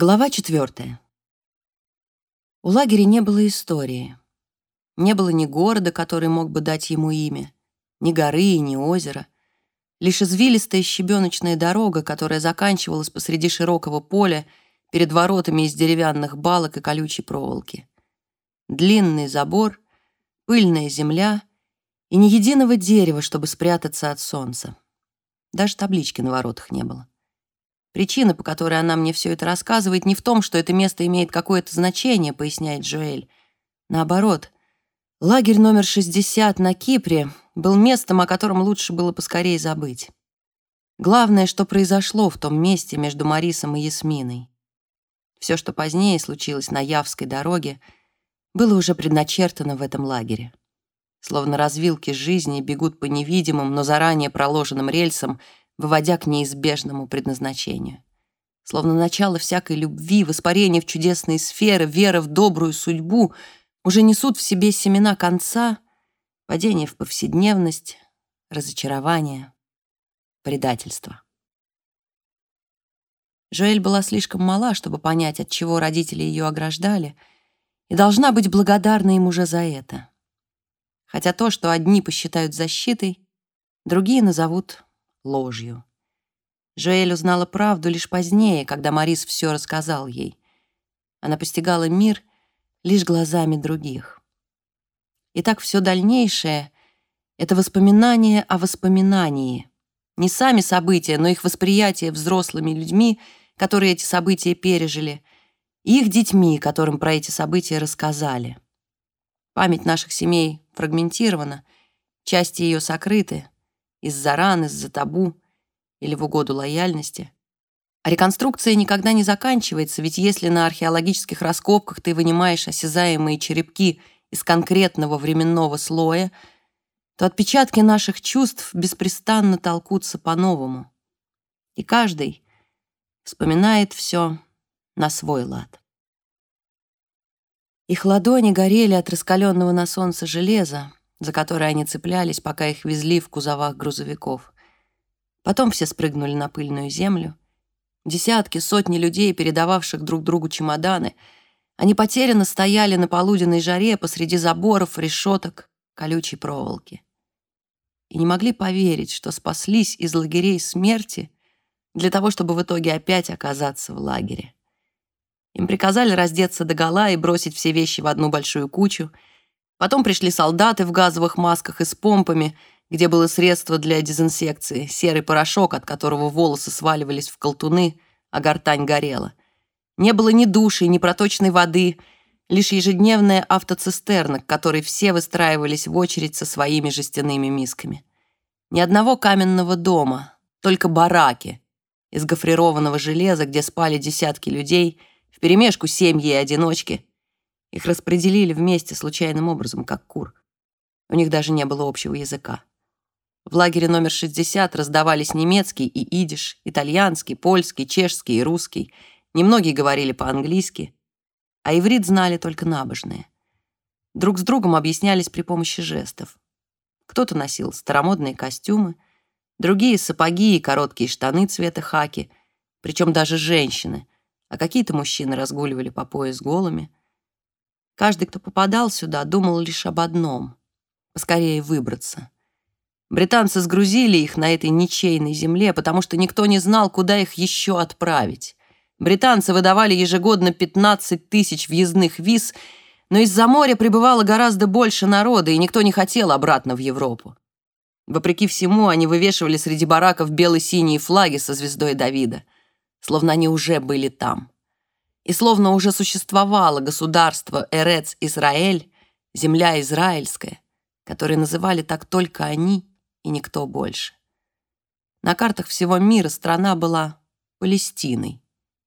Глава четвертая. У лагеря не было истории. Не было ни города, который мог бы дать ему имя, ни горы, ни озера. Лишь извилистая щебеночная дорога, которая заканчивалась посреди широкого поля перед воротами из деревянных балок и колючей проволоки. Длинный забор, пыльная земля и ни единого дерева, чтобы спрятаться от солнца. Даже таблички на воротах не было. Причина, по которой она мне все это рассказывает, не в том, что это место имеет какое-то значение, поясняет Джоэль. Наоборот, лагерь номер 60 на Кипре был местом, о котором лучше было поскорее забыть. Главное, что произошло в том месте между Марисом и Ясминой. Все, что позднее случилось на Явской дороге, было уже предначертано в этом лагере. Словно развилки жизни бегут по невидимым, но заранее проложенным рельсам — выводя к неизбежному предназначению. Словно начало всякой любви, воспарение в чудесные сферы, вера в добрую судьбу уже несут в себе семена конца, падение в повседневность, разочарование, предательство. Жоэль была слишком мала, чтобы понять, от чего родители ее ограждали, и должна быть благодарна им уже за это. Хотя то, что одни посчитают защитой, другие назовут ложью. Жоэль узнала правду лишь позднее, когда Марис все рассказал ей. Она постигала мир лишь глазами других. И так все дальнейшее — это воспоминание о воспоминании. Не сами события, но их восприятие взрослыми людьми, которые эти события пережили, и их детьми, которым про эти события рассказали. Память наших семей фрагментирована, части ее сокрыты — из-за ран, из-за табу или в угоду лояльности. А реконструкция никогда не заканчивается, ведь если на археологических раскопках ты вынимаешь осязаемые черепки из конкретного временного слоя, то отпечатки наших чувств беспрестанно толкутся по-новому. И каждый вспоминает все на свой лад. Их ладони горели от раскаленного на солнце железа, за которые они цеплялись, пока их везли в кузовах грузовиков. Потом все спрыгнули на пыльную землю. Десятки, сотни людей, передававших друг другу чемоданы, они потерянно стояли на полуденной жаре посреди заборов, решеток, колючей проволоки. И не могли поверить, что спаслись из лагерей смерти для того, чтобы в итоге опять оказаться в лагере. Им приказали раздеться догола и бросить все вещи в одну большую кучу — Потом пришли солдаты в газовых масках и с помпами, где было средство для дезинсекции, серый порошок, от которого волосы сваливались в колтуны, а гортань горела. Не было ни души, ни проточной воды, лишь ежедневная автоцистерна, к которой все выстраивались в очередь со своими жестяными мисками. Ни одного каменного дома, только бараки из гофрированного железа, где спали десятки людей, вперемешку семьи и одиночки, их распределили вместе случайным образом, как кур. У них даже не было общего языка. В лагере номер 60 раздавались немецкий и идиш, итальянский, польский, чешский и русский. Немногие говорили по-английски, а иврит знали только набожные. Друг с другом объяснялись при помощи жестов. Кто-то носил старомодные костюмы, другие — сапоги и короткие штаны цвета хаки, причем даже женщины, а какие-то мужчины разгуливали по пояс голыми — Каждый, кто попадал сюда, думал лишь об одном — поскорее выбраться. Британцы сгрузили их на этой ничейной земле, потому что никто не знал, куда их еще отправить. Британцы выдавали ежегодно 15 тысяч въездных виз, но из-за моря прибывало гораздо больше народа, и никто не хотел обратно в Европу. Вопреки всему, они вывешивали среди бараков бело-синие флаги со звездой Давида, словно они уже были там и словно уже существовало государство Эрец-Израэль, земля израильская, которое называли так только они и никто больше. На картах всего мира страна была Палестиной,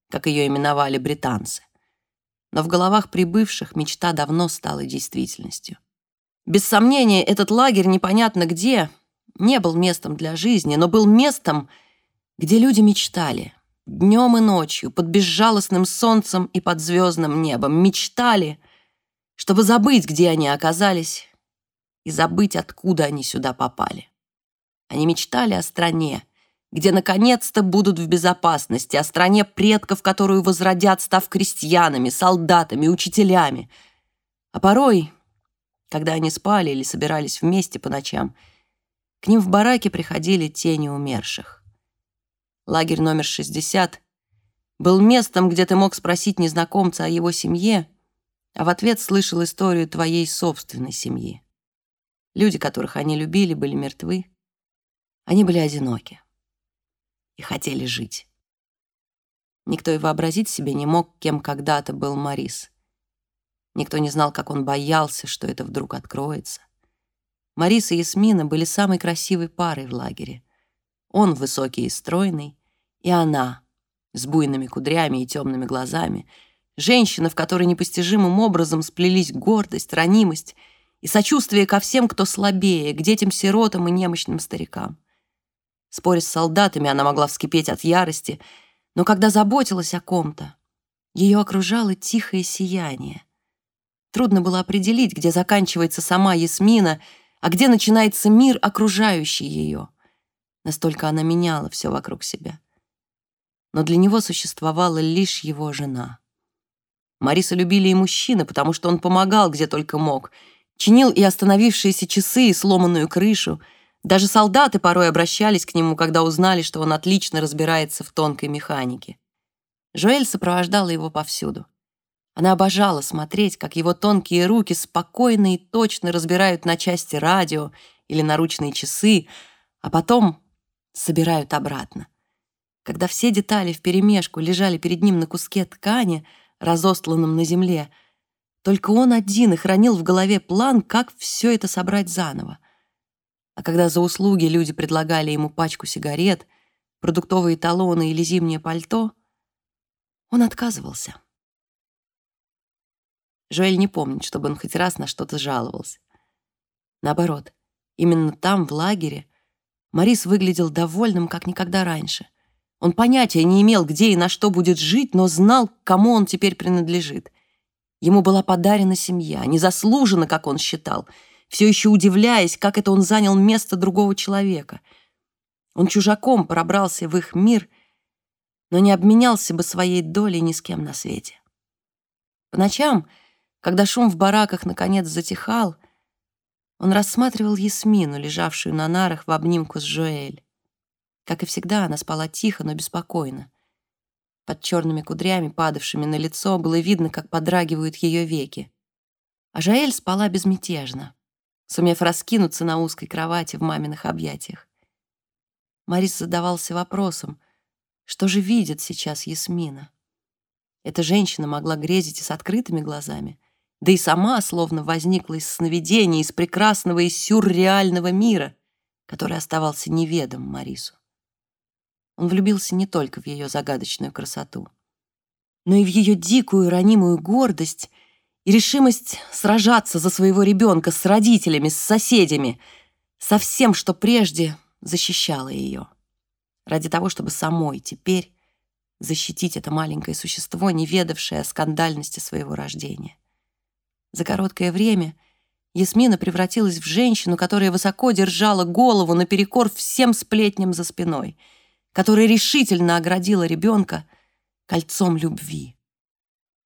как ее именовали британцы. Но в головах прибывших мечта давно стала действительностью. Без сомнения, этот лагерь непонятно где не был местом для жизни, но был местом, где люди мечтали — днем и ночью, под безжалостным солнцем и под звездным небом, мечтали, чтобы забыть, где они оказались, и забыть, откуда они сюда попали. Они мечтали о стране, где наконец-то будут в безопасности, о стране предков, которую возродят, став крестьянами, солдатами, учителями. А порой, когда они спали или собирались вместе по ночам, к ним в бараке приходили тени умерших. Лагерь номер 60 был местом, где ты мог спросить незнакомца о его семье, а в ответ слышал историю твоей собственной семьи. Люди, которых они любили, были мертвы. Они были одиноки и хотели жить. Никто и вообразить себе не мог, кем когда-то был Марис. Никто не знал, как он боялся, что это вдруг откроется. Марис и Ясмина были самой красивой парой в лагере. Он высокий и стройный, и она с буйными кудрями и темными глазами, женщина, в которой непостижимым образом сплелись гордость, ранимость и сочувствие ко всем, кто слабее, к детям-сиротам и немощным старикам. Споря с солдатами, она могла вскипеть от ярости, но когда заботилась о ком-то, ее окружало тихое сияние. Трудно было определить, где заканчивается сама Ясмина, а где начинается мир, окружающий ее. Настолько она меняла все вокруг себя. Но для него существовала лишь его жена. Мариса любили и мужчины, потому что он помогал, где только мог, чинил и остановившиеся часы, и сломанную крышу — даже солдаты порой обращались к нему, когда узнали, что он отлично разбирается в тонкой механике. Жоэль сопровождала его повсюду. Она обожала смотреть, как его тонкие руки спокойно и точно разбирают на части радио или наручные часы, а потом собирают обратно. Когда все детали вперемешку лежали перед ним на куске ткани, разостланном на земле, только он один и хранил в голове план, как все это собрать заново. А когда за услуги люди предлагали ему пачку сигарет, продуктовые талоны или зимнее пальто, он отказывался. Жоэль не помнит, чтобы он хоть раз на что-то жаловался. Наоборот, именно там, в лагере, Морис выглядел довольным, как никогда раньше. Он понятия не имел, где и на что будет жить, но знал, кому он теперь принадлежит. Ему была подарена семья, незаслуженно, как он считал — все еще удивляясь, как это он занял место другого человека. Он чужаком пробрался в их мир, но не обменялся бы своей долей ни с кем на свете. По ночам, когда шум в бараках наконец затихал, он рассматривал Ясмину, лежавшую на нарах в обнимку с Жоэль. Как и всегда, она спала тихо, но беспокойно. Под черными кудрями, падавшими на лицо, было видно, как подрагивают ее веки. А Жоэль спала безмятежно сумев раскинуться на узкой кровати в маминых объятиях. Марис задавался вопросом, что же видит сейчас Ясмина? Эта женщина могла грезить и с открытыми глазами, да и сама словно возникла из сновидения, из прекрасного и сюрреального мира, который оставался неведом Марису. Он влюбился не только в ее загадочную красоту, но и в ее дикую ранимую гордость и решимость сражаться за своего ребенка с родителями, с соседями, со всем, что прежде защищало ее. Ради того, чтобы самой теперь защитить это маленькое существо, не ведавшее о скандальности своего рождения. За короткое время Ясмина превратилась в женщину, которая высоко держала голову наперекор всем сплетням за спиной, которая решительно оградила ребенка кольцом любви.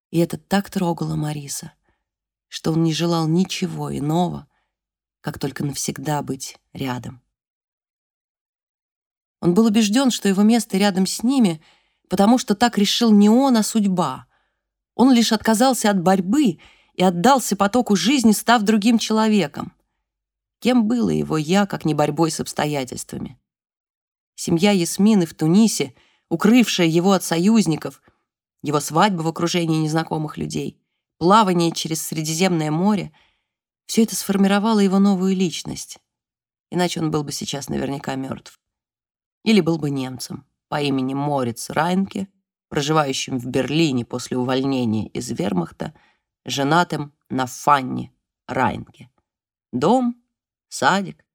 И это так трогало Мариса, что он не желал ничего иного, как только навсегда быть рядом. Он был убежден, что его место рядом с ними, потому что так решил не он, а судьба. Он лишь отказался от борьбы и отдался потоку жизни, став другим человеком. Кем было его «я», как не борьбой с обстоятельствами? Семья Ясмины в Тунисе, укрывшая его от союзников — его свадьба в окружении незнакомых людей, плавание через Средиземное море — все это сформировало его новую личность. Иначе он был бы сейчас наверняка мертв. Или был бы немцем по имени Морец Райнке, проживающим в Берлине после увольнения из вермахта, женатым на Фанне Райнке. Дом, садик,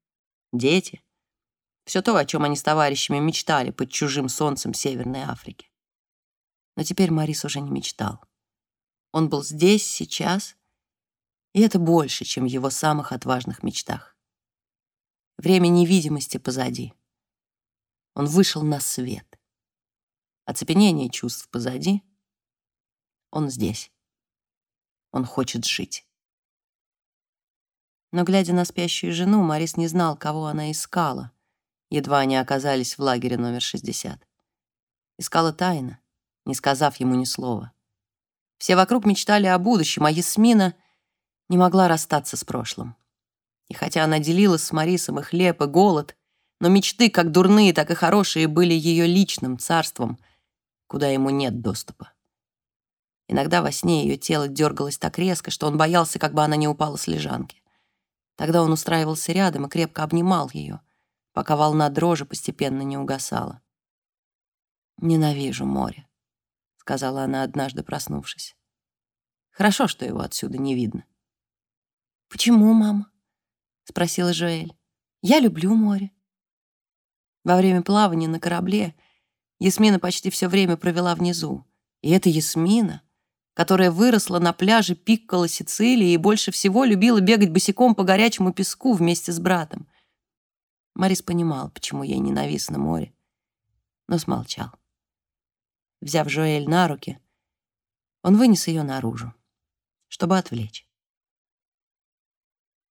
дети — все то, о чем они с товарищами мечтали под чужим солнцем Северной Африки. Но теперь Марис уже не мечтал. Он был здесь, сейчас, и это больше, чем в его самых отважных мечтах. Время невидимости позади. Он вышел на свет. Оцепенение чувств позади. Он здесь. Он хочет жить. Но, глядя на спящую жену, Марис не знал, кого она искала, едва они оказались в лагере номер 60. Искала тайно, не сказав ему ни слова. Все вокруг мечтали о будущем, а Ясмина не могла расстаться с прошлым. И хотя она делилась с Марисом и хлеб, и голод, но мечты, как дурные, так и хорошие, были ее личным царством, куда ему нет доступа. Иногда во сне ее тело дергалось так резко, что он боялся, как бы она не упала с лежанки. Тогда он устраивался рядом и крепко обнимал ее, пока волна дрожи постепенно не угасала. «Ненавижу море», — сказала она однажды, проснувшись. «Хорошо, что его отсюда не видно». «Почему, мама?» — спросила Жоэль. «Я люблю море». Во время плавания на корабле Ясмина почти все время провела внизу. И эта Ясмина, которая выросла на пляже Пикколо Сицилии и больше всего любила бегать босиком по горячему песку вместе с братом. Марис понимал, почему ей ненавистно море, но смолчал. Взяв Жоэль на руки, он вынес ее наружу, чтобы отвлечь.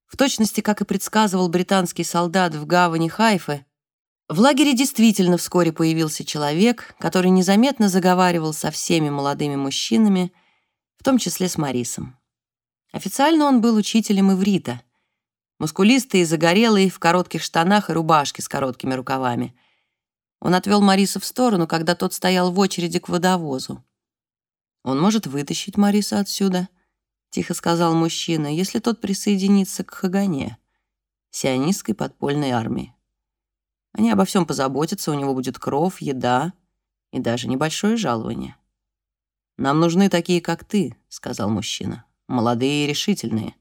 В точности, как и предсказывал британский солдат в гавани Хайфы, в лагере действительно вскоре появился человек, который незаметно заговаривал со всеми молодыми мужчинами, в том числе с Марисом. Официально он был учителем иврита, мускулистый и загорелый, в коротких штанах и рубашке с короткими рукавами. Он отвел Мариса в сторону, когда тот стоял в очереди к водовозу. Он может вытащить Мариса отсюда —— тихо сказал мужчина, «если тот присоединится к Хагане, сионистской подпольной армии. Они обо всем позаботятся, у него будет кров, еда и даже небольшое жалование». «Нам нужны такие, как ты», — сказал мужчина, «молодые и решительные.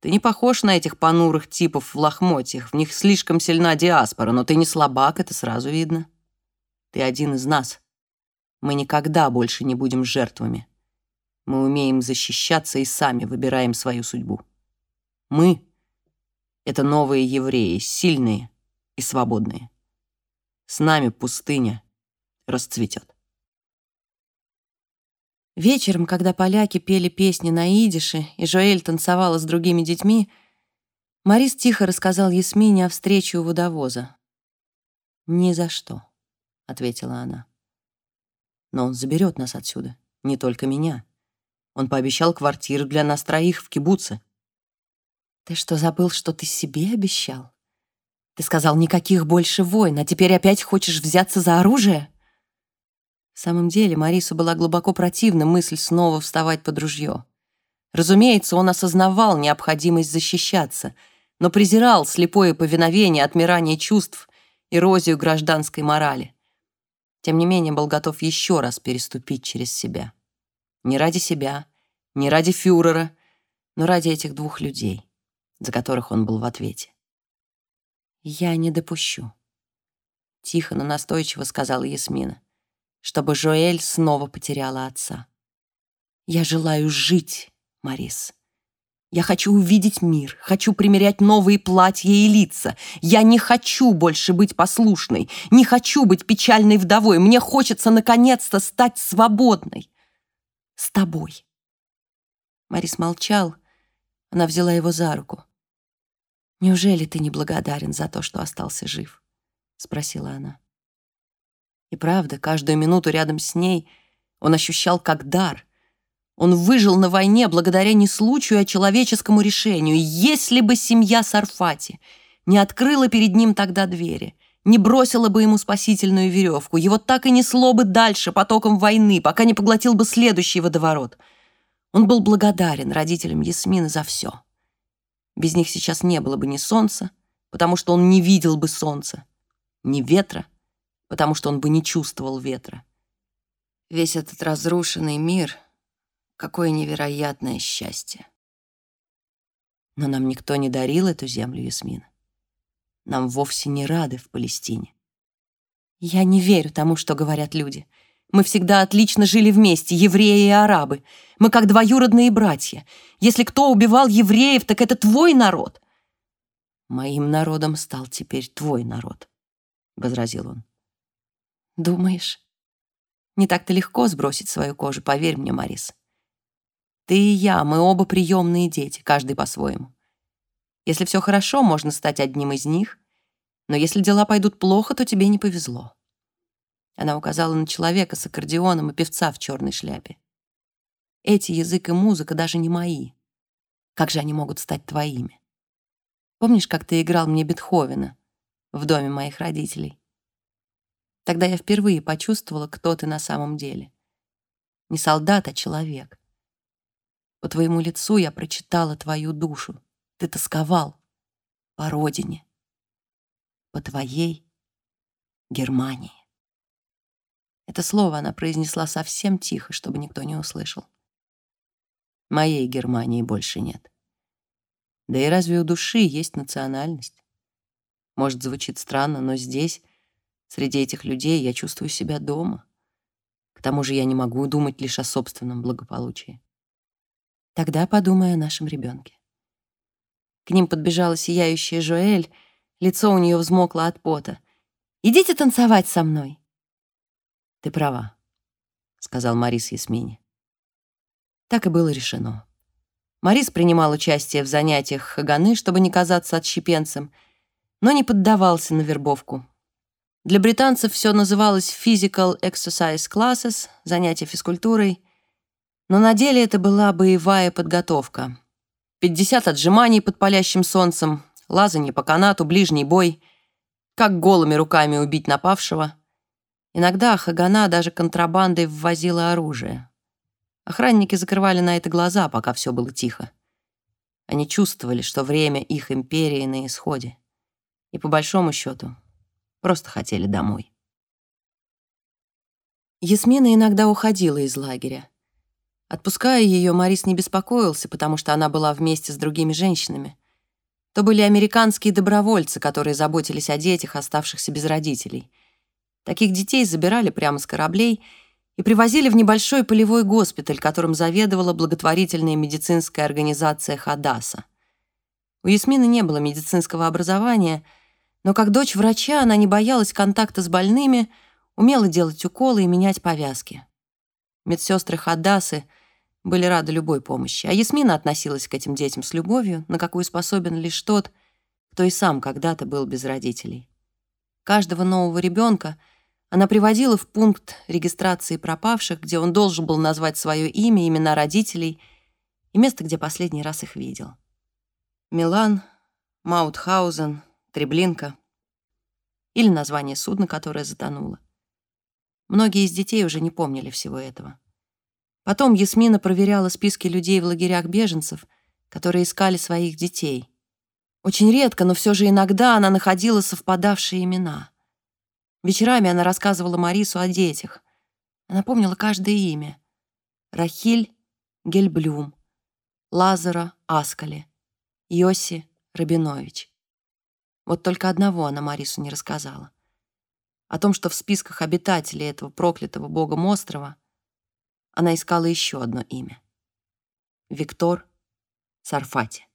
Ты не похож на этих понурых типов в лохмотьях, в них слишком сильна диаспора, но ты не слабак, это сразу видно. Ты один из нас. Мы никогда больше не будем жертвами». Мы умеем защищаться и сами выбираем свою судьбу. Мы — это новые евреи, сильные и свободные. С нами пустыня расцветет. Вечером, когда поляки пели песни на идише, и Жоэль танцевала с другими детьми, Марис тихо рассказал Ясмине о встрече у водовоза. «Ни за что», — ответила она. «Но он заберет нас отсюда, не только меня. Он пообещал квартиру для нас троих в кибуце. Ты что, забыл, что ты себе обещал? Ты сказал, никаких больше войн, а теперь опять хочешь взяться за оружие? В самом деле, Марису была глубоко противна мысль снова вставать под ружье. Разумеется, он осознавал необходимость защищаться, но презирал слепое повиновение, отмирание чувств, эрозию гражданской морали. Тем не менее, был готов еще раз переступить через себя. Не ради себя, не ради фюрера, но ради этих двух людей, за которых он был в ответе. «Я не допущу», — тихо, но настойчиво сказала Ясмина, чтобы Жоэль снова потеряла отца. «Я желаю жить, Марис. Я хочу увидеть мир, хочу примерять новые платья и лица. Я не хочу больше быть послушной, не хочу быть печальной вдовой. Мне хочется наконец-то стать свободной с тобой. Марис молчал. Она взяла его за руку. «Неужели ты не благодарен за то, что остался жив?» — спросила она. И правда, каждую минуту рядом с ней он ощущал как дар. Он выжил на войне благодаря не случаю, а человеческому решению. Если бы семья Сарфати не открыла перед ним тогда двери, не бросила бы ему спасительную веревку, его так и несло бы дальше потоком войны, пока не поглотил бы следующий водоворот. Он был благодарен родителям Ясмины за все. Без них сейчас не было бы ни солнца, потому что он не видел бы солнца, ни ветра, потому что он бы не чувствовал ветра. Весь этот разрушенный мир — какое невероятное счастье. Но нам никто не дарил эту землю, Ясмина нам вовсе не рады в Палестине. Я не верю тому, что говорят люди. Мы всегда отлично жили вместе, евреи и арабы. Мы как двоюродные братья. Если кто убивал евреев, так это твой народ. Моим народом стал теперь твой народ, — возразил он. Думаешь? Не так-то легко сбросить свою кожу, поверь мне, Марис. Ты и я, мы оба приемные дети, каждый по-своему. Если все хорошо, можно стать одним из них, но если дела пойдут плохо, то тебе не повезло. Она указала на человека с аккордеоном и певца в черной шляпе. Эти язык и музыка даже не мои. Как же они могут стать твоими? Помнишь, как ты играл мне Бетховена в доме моих родителей? Тогда я впервые почувствовала, кто ты на самом деле. Не солдат, а человек. По твоему лицу я прочитала твою душу. Ты тосковал по родине, по твоей Германии. Это слово она произнесла совсем тихо, чтобы никто не услышал. Моей Германии больше нет. Да и разве у души есть национальность? Может, звучит странно, но здесь, среди этих людей, я чувствую себя дома. К тому же я не могу думать лишь о собственном благополучии. Тогда подумай о нашем ребенке. К ним подбежала сияющая Жоэль, лицо у нее взмокло от пота. «Идите танцевать со мной!» «Ты права», — сказал Марис Ясмине. Так и было решено. Марис принимал участие в занятиях Хаганы, чтобы не казаться отщепенцем, но не поддавался на вербовку. Для британцев все называлось Physical Exercise Classes, занятия физкультурой, но на деле это была боевая подготовка. 50 отжиманий под палящим солнцем, лазанье по канату, ближний бой, как голыми руками убить напавшего — Иногда Хагана даже контрабандой ввозила оружие. Охранники закрывали на это глаза, пока все было тихо. Они чувствовали, что время их империи на исходе. И по большому счету просто хотели домой. Ясмина иногда уходила из лагеря. Отпуская ее, Марис не беспокоился, потому что она была вместе с другими женщинами. То были американские добровольцы, которые заботились о детях, оставшихся без родителей — Таких детей забирали прямо с кораблей и привозили в небольшой полевой госпиталь, которым заведовала благотворительная медицинская организация «Хадаса». У Ясмины не было медицинского образования, но как дочь врача она не боялась контакта с больными, умела делать уколы и менять повязки. Медсестры Хадасы были рады любой помощи, а Ясмина относилась к этим детям с любовью, на какую способен лишь тот, кто и сам когда-то был без родителей. Каждого нового ребенка — она приводила в пункт регистрации пропавших, где он должен был назвать свое имя, имена родителей и место, где последний раз их видел. Милан, Маутхаузен, Треблинка или название судна, которое затонуло. Многие из детей уже не помнили всего этого. Потом Ясмина проверяла списки людей в лагерях беженцев, которые искали своих детей. Очень редко, но все же иногда она находила совпадавшие имена — Вечерами она рассказывала Марису о детях. Она помнила каждое имя. Рахиль Гельблюм, Лазара Аскали, Йоси Рабинович. Вот только одного она Марису не рассказала. О том, что в списках обитателей этого проклятого богом острова она искала еще одно имя. Виктор Сарфати.